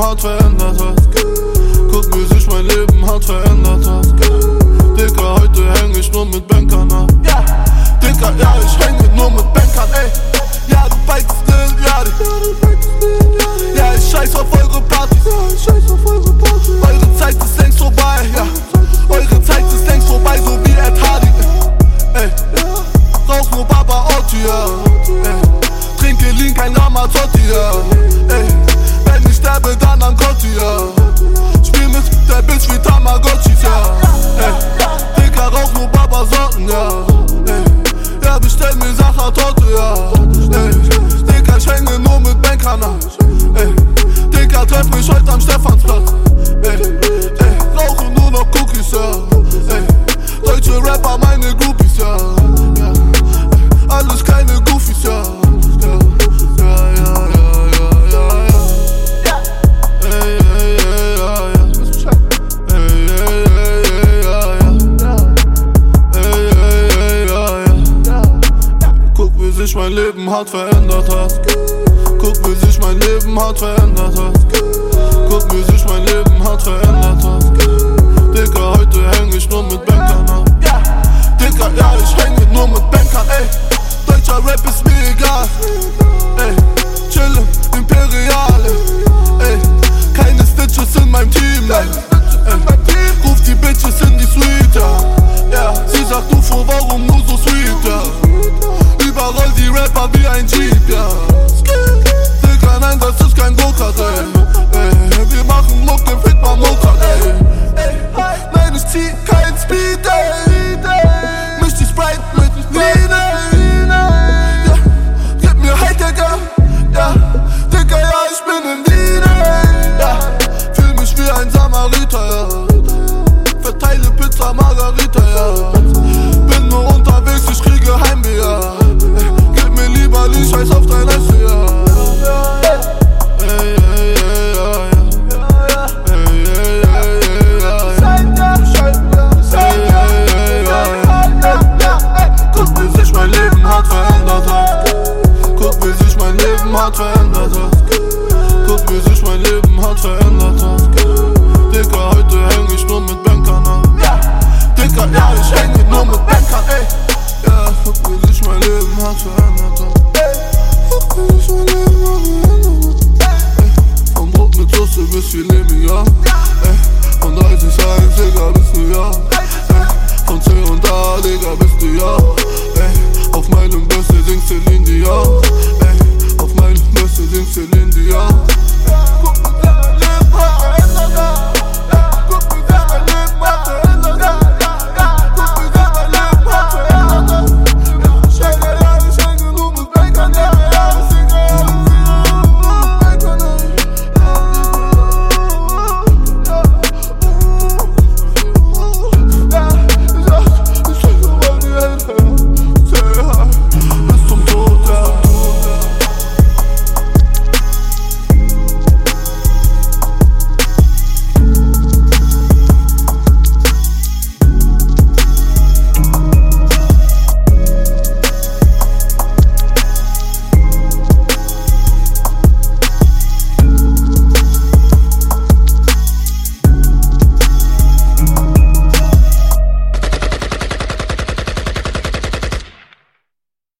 houdt veranderd wordt Torte, ja. Ey, Digga, ich hänge nur mit Bankern Ey, Digga, treff mich heute am Stephansplatz. Leben hat verändert hat. Guck, wie sich mein Leben hat verändert hat. Guck, wie sich mein Leben hat verändert hat. Dicker, heute